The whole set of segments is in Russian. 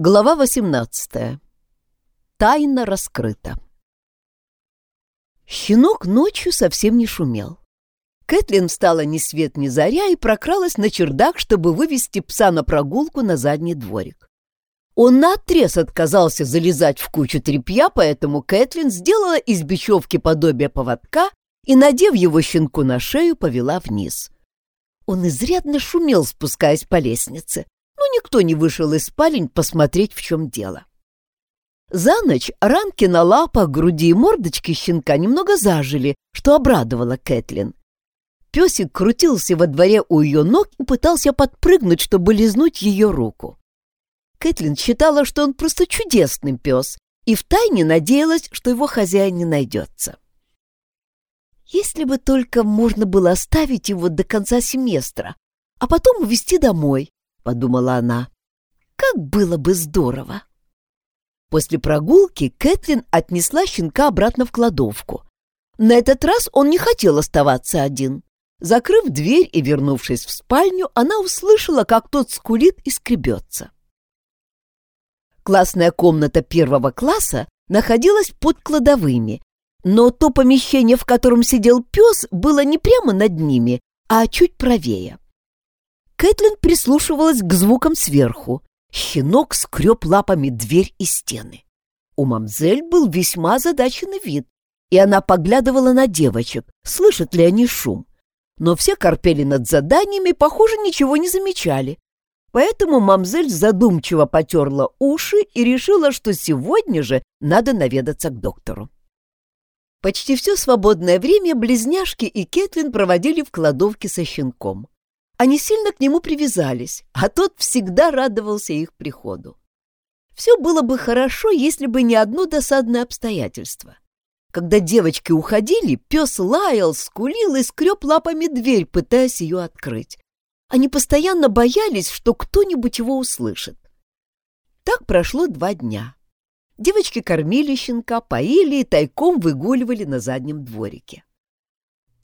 Глава 18. Тайна раскрыта. Щенок ночью совсем не шумел. Кэтлин встала ни свет ни заря и прокралась на чердак, чтобы вывести пса на прогулку на задний дворик. Он наотрез отказался залезать в кучу тряпья, поэтому Кэтлин сделала из бечевки подобие поводка и, надев его щенку на шею, повела вниз. Он изрядно шумел, спускаясь по лестнице, но никто не вышел из спалень посмотреть, в чем дело. За ночь ранки на лапах, груди и мордочке щенка немного зажили, что обрадовало Кэтлин. Песик крутился во дворе у ее ног и пытался подпрыгнуть, чтобы лизнуть ее руку. Кэтлин считала, что он просто чудесный пес, и втайне надеялась, что его хозяин не найдется. Если бы только можно было оставить его до конца семестра, а потом увезти домой, — подумала она. «Как было бы здорово!» После прогулки Кэтлин отнесла щенка обратно в кладовку. На этот раз он не хотел оставаться один. Закрыв дверь и вернувшись в спальню, она услышала, как тот скулит и скребется. Классная комната первого класса находилась под кладовыми, но то помещение, в котором сидел пес, было не прямо над ними, а чуть правее. Кэтлин прислушивалась к звукам сверху. Щенок скреб лапами дверь и стены. У мамзель был весьма задаченный вид, и она поглядывала на девочек, слышат ли они шум. Но все корпели над заданиями, похоже, ничего не замечали. Поэтому мамзель задумчиво потерла уши и решила, что сегодня же надо наведаться к доктору. Почти все свободное время близняшки и Кэтлин проводили в кладовке со щенком. Они сильно к нему привязались, а тот всегда радовался их приходу. Все было бы хорошо, если бы не одно досадное обстоятельство. Когда девочки уходили, пес лаял, скулил и скреб лапами дверь, пытаясь ее открыть. Они постоянно боялись, что кто-нибудь его услышит. Так прошло два дня. Девочки кормили щенка, поили и тайком выгуливали на заднем дворике.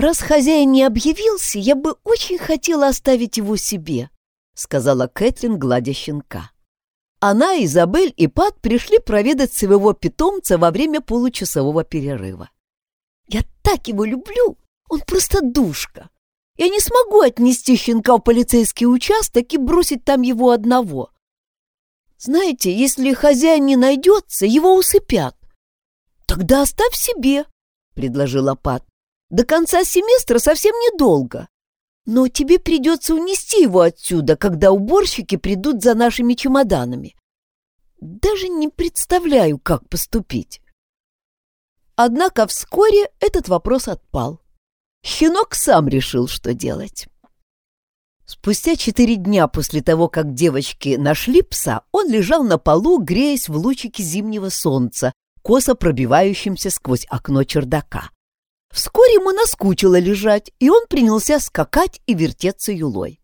«Раз хозяин не объявился, я бы очень хотела оставить его себе», — сказала Кэтлин, гладя щенка. Она, Изабель и Пат пришли проведать своего питомца во время получасового перерыва. «Я так его люблю! Он просто душка! Я не смогу отнести щенка в полицейский участок и бросить там его одного. Знаете, если хозяин не найдется, его усыпят». «Тогда оставь себе», — предложила Пат. До конца семестра совсем недолго. Но тебе придется унести его отсюда, когда уборщики придут за нашими чемоданами. Даже не представляю, как поступить. Однако вскоре этот вопрос отпал. Щенок сам решил, что делать. Спустя четыре дня после того, как девочки нашли пса, он лежал на полу, греясь в лучике зимнего солнца, косо пробивающимся сквозь окно чердака. Вскоре ему наскучило лежать, и он принялся скакать и вертеться юлой.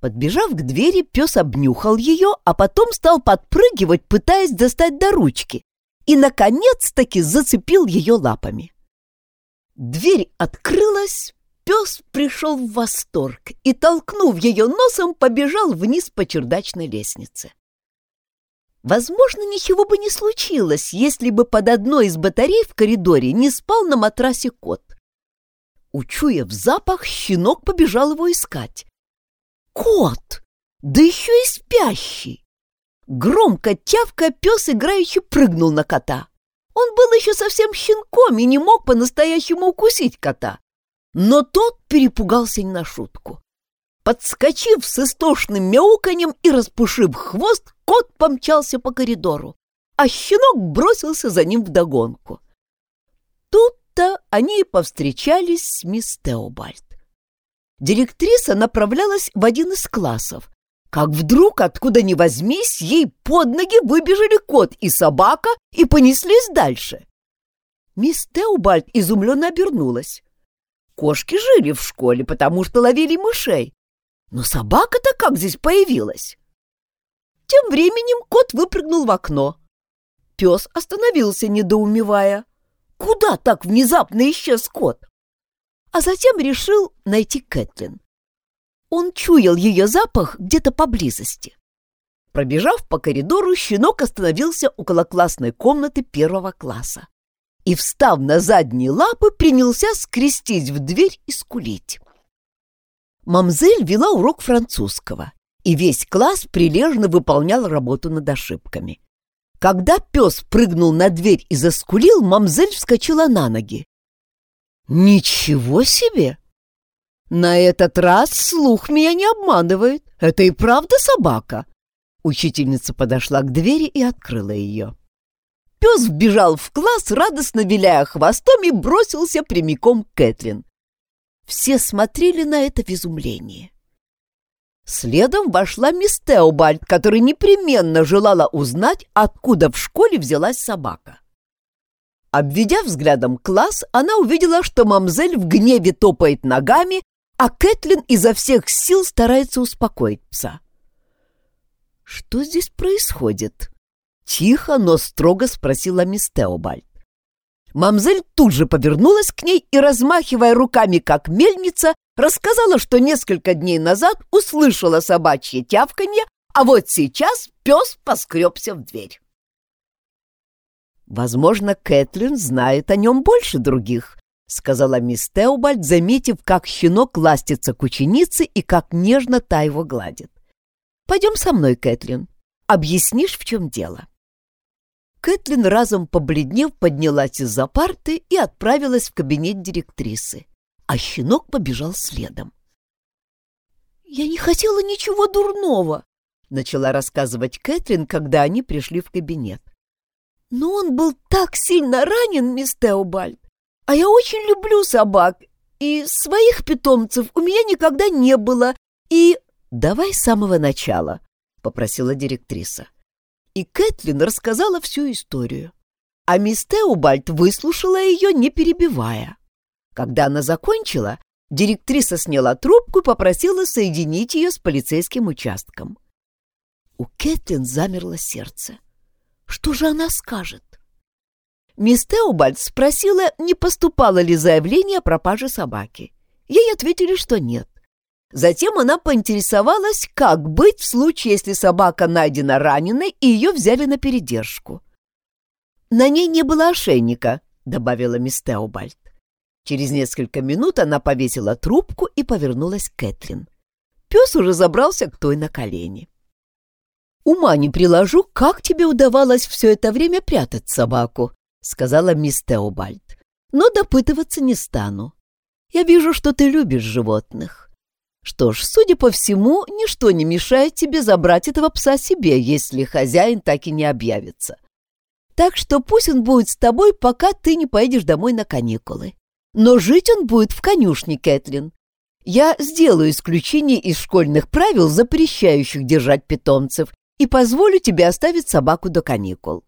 Подбежав к двери, пес обнюхал ее, а потом стал подпрыгивать, пытаясь достать до ручки, и, наконец-таки, зацепил ее лапами. Дверь открылась, пес пришел в восторг и, толкнув ее носом, побежал вниз по чердачной лестнице. Возможно, ничего бы не случилось, если бы под одной из батарей в коридоре не спал на матрасе кот. Учуяв запах, щенок побежал его искать. Кот! Да еще и спящий! Громко тявкая, пес играючи прыгнул на кота. Он был еще совсем щенком и не мог по-настоящему укусить кота. Но тот перепугался не на шутку. Подскочив с истошным мяуканьем и распушив хвост, кот помчался по коридору, а щенок бросился за ним вдогонку. Тут-то они и повстречались с мисс Теобальд. Директриса направлялась в один из классов, как вдруг, откуда ни возьмись, ей под ноги выбежали кот и собака и понеслись дальше. Мисс Теобальд изумленно обернулась. Кошки жили в школе, потому что ловили мышей, но собака-то как здесь появилась? Тем временем кот выпрыгнул в окно. Пес остановился, недоумевая. Куда так внезапно исчез кот? А затем решил найти Кэтлин. Он чуял ее запах где-то поблизости. Пробежав по коридору, щенок остановился около классной комнаты первого класса и, встав на задние лапы, принялся скрестить в дверь и скулить. Мамзель вела урок французского, и весь класс прилежно выполнял работу над ошибками. Когда пес прыгнул на дверь и заскулил, мамзель вскочила на ноги. «Ничего себе! На этот раз слух меня не обманывает. Это и правда собака!» Учительница подошла к двери и открыла ее. Пес вбежал в класс, радостно виляя хвостом, и бросился прямиком к Кэтлин. Все смотрели на это в изумлении. Следом вошла мисс Теобальд, которая непременно желала узнать, откуда в школе взялась собака. Обведя взглядом класс, она увидела, что мамзель в гневе топает ногами, а Кэтлин изо всех сил старается успокоить пса. «Что здесь происходит?» Тихо, но строго спросила мисс Теобальд. Мамзель тут же повернулась к ней и, размахивая руками, как мельница, рассказала, что несколько дней назад услышала собачье тявканье, а вот сейчас пес поскребся в дверь. «Возможно, Кэтлин знает о нем больше других», — сказала мисс Теобальд, заметив, как щенок ластится к ученице и как нежно та его гладит. «Пойдем со мной, Кэтлин. Объяснишь, в чем дело?» Кэтлин, разом побледнев, поднялась из-за парты и отправилась в кабинет директрисы, а щенок побежал следом. «Я не хотела ничего дурного», — начала рассказывать Кэтлин, когда они пришли в кабинет. «Но он был так сильно ранен, мисс Теобальд, а я очень люблю собак, и своих питомцев у меня никогда не было, и...» «Давай с самого начала», — попросила директриса и Кэтлин рассказала всю историю. А мисс Теобальд выслушала ее, не перебивая. Когда она закончила, директриса сняла трубку и попросила соединить ее с полицейским участком. У Кэтлин замерло сердце. Что же она скажет? Мисс Теобальд спросила, не поступало ли заявление о пропаже собаки. Ей ответили, что нет. Затем она поинтересовалась, как быть в случае, если собака найдена раненой и ее взяли на передержку. «На ней не было ошейника», — добавила мисс Теобальд. Через несколько минут она повесила трубку и повернулась к Кэтрин. Пес уже забрался к той на колени. «Ума не приложу, как тебе удавалось все это время прятать собаку», — сказала мисс Теобальд. «Но допытываться не стану. Я вижу, что ты любишь животных. Что ж, судя по всему, ничто не мешает тебе забрать этого пса себе, если хозяин так и не объявится. Так что пусть он будет с тобой, пока ты не поедешь домой на каникулы. Но жить он будет в конюшне, Кэтлин. Я сделаю исключение из школьных правил, запрещающих держать питомцев, и позволю тебе оставить собаку до каникул.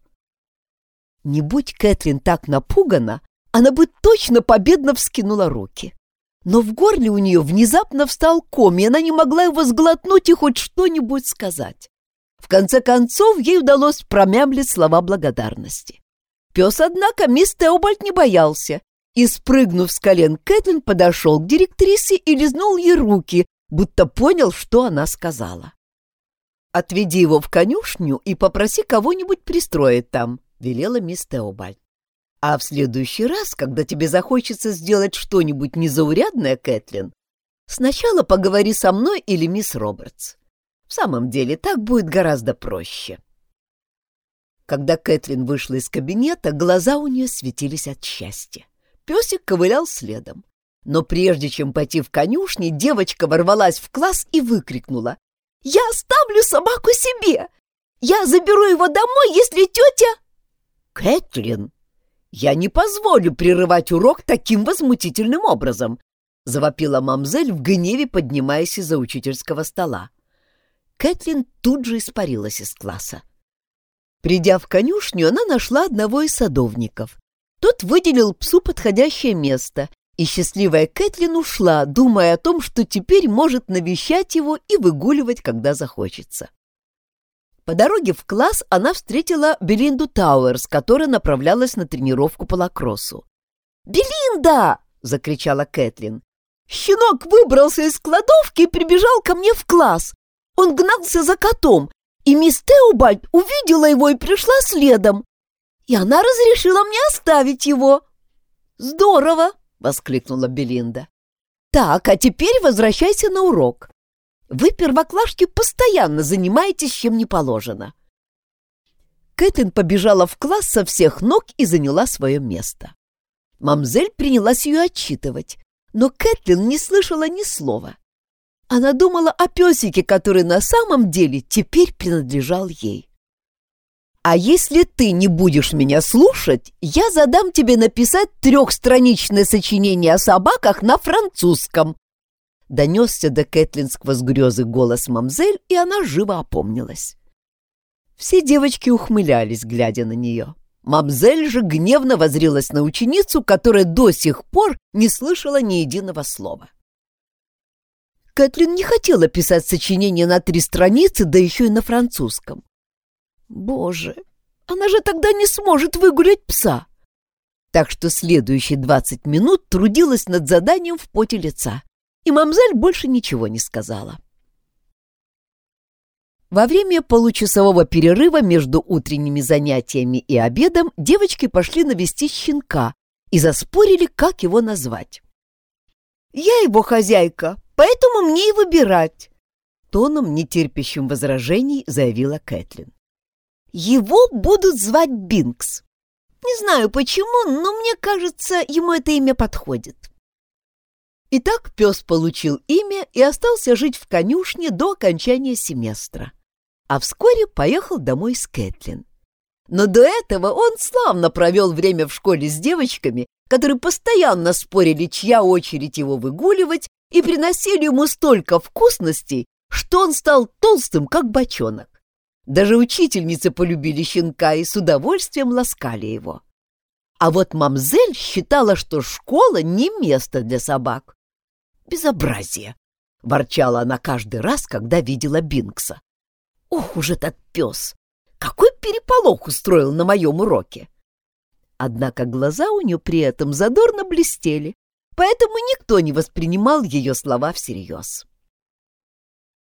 Не будь Кэтлин так напугана, она бы точно победно вскинула руки но в горле у нее внезапно встал ком, и она не могла его сглотнуть и хоть что-нибудь сказать. В конце концов, ей удалось промямлить слова благодарности. Пес, однако, мисс Теобальд не боялся, и, спрыгнув с колен, Кэтлин подошел к директрисе и лизнул ей руки, будто понял, что она сказала. «Отведи его в конюшню и попроси кого-нибудь пристроить там», — велела мисс Теобальд. А в следующий раз, когда тебе захочется сделать что-нибудь незаурядное, Кэтлин, сначала поговори со мной или мисс Робертс. В самом деле, так будет гораздо проще. Когда Кэтлин вышла из кабинета, глаза у нее светились от счастья. Песик ковылял следом. Но прежде чем пойти в конюшни, девочка ворвалась в класс и выкрикнула. «Я оставлю собаку себе! Я заберу его домой, если тетя...» «Кэтлин!» «Я не позволю прерывать урок таким возмутительным образом!» — завопила мамзель в гневе, поднимаясь из-за учительского стола. Кэтлин тут же испарилась из класса. Придя в конюшню, она нашла одного из садовников. Тот выделил псу подходящее место, и счастливая Кэтлин ушла, думая о том, что теперь может навещать его и выгуливать, когда захочется. По дороге в класс она встретила Белинду Тауэрс, которая направлялась на тренировку по лакроссу. «Белинда!» — закричала Кэтлин. «Щенок выбрался из кладовки и прибежал ко мне в класс. Он гнался за котом, и мисс Теобальд увидела его и пришла следом. И она разрешила мне оставить его. Здорово, воскликнула Белинда. Так, а теперь возвращайся на урок. Вы, первоклашки, постоянно занимаетесь чем не положено. Кэтлин побежала в класс со всех ног и заняла свое место. Мамзель принялась ее отчитывать, но Кэтлин не слышала ни слова. Она думала о песике, который на самом деле теперь принадлежал ей. «А если ты не будешь меня слушать, я задам тебе написать трехстраничное сочинение о собаках на французском», Донесся до Кэтлин сквозь грезы голос мамзель, и она живо опомнилась. Все девочки ухмылялись, глядя на нее. Мамзель же гневно возрилась на ученицу, которая до сих пор не слышала ни единого слова. Кэтлин не хотела писать сочинение на три страницы, да еще и на французском. Боже, она же тогда не сможет выгулять пса. Так что следующие двадцать минут трудилась над заданием в поте лица, и мамзель больше ничего не сказала. Во время получасового перерыва между утренними занятиями и обедом девочки пошли навестить щенка и заспорили, как его назвать. «Я его хозяйка, поэтому мне и выбирать», — тоном, нетерпящим возражений, заявила Кэтлин. «Его будут звать Бинкс. Не знаю почему, но мне кажется, ему это имя подходит». Итак, пес получил имя и остался жить в конюшне до окончания семестра. А вскоре поехал домой с Кэтлин. Но до этого он славно провел время в школе с девочками, которые постоянно спорили, чья очередь его выгуливать, и приносили ему столько вкусностей, что он стал толстым, как бочонок. Даже учительницы полюбили щенка и с удовольствием ласкали его. А вот мамзель считала, что школа не место для собак. «Безобразие!» — ворчала она каждый раз, когда видела Бинкса. «Ох уж этот пес! Какой переполох устроил на моем уроке!» Однако глаза у нее при этом задорно блестели, поэтому никто не воспринимал ее слова всерьез.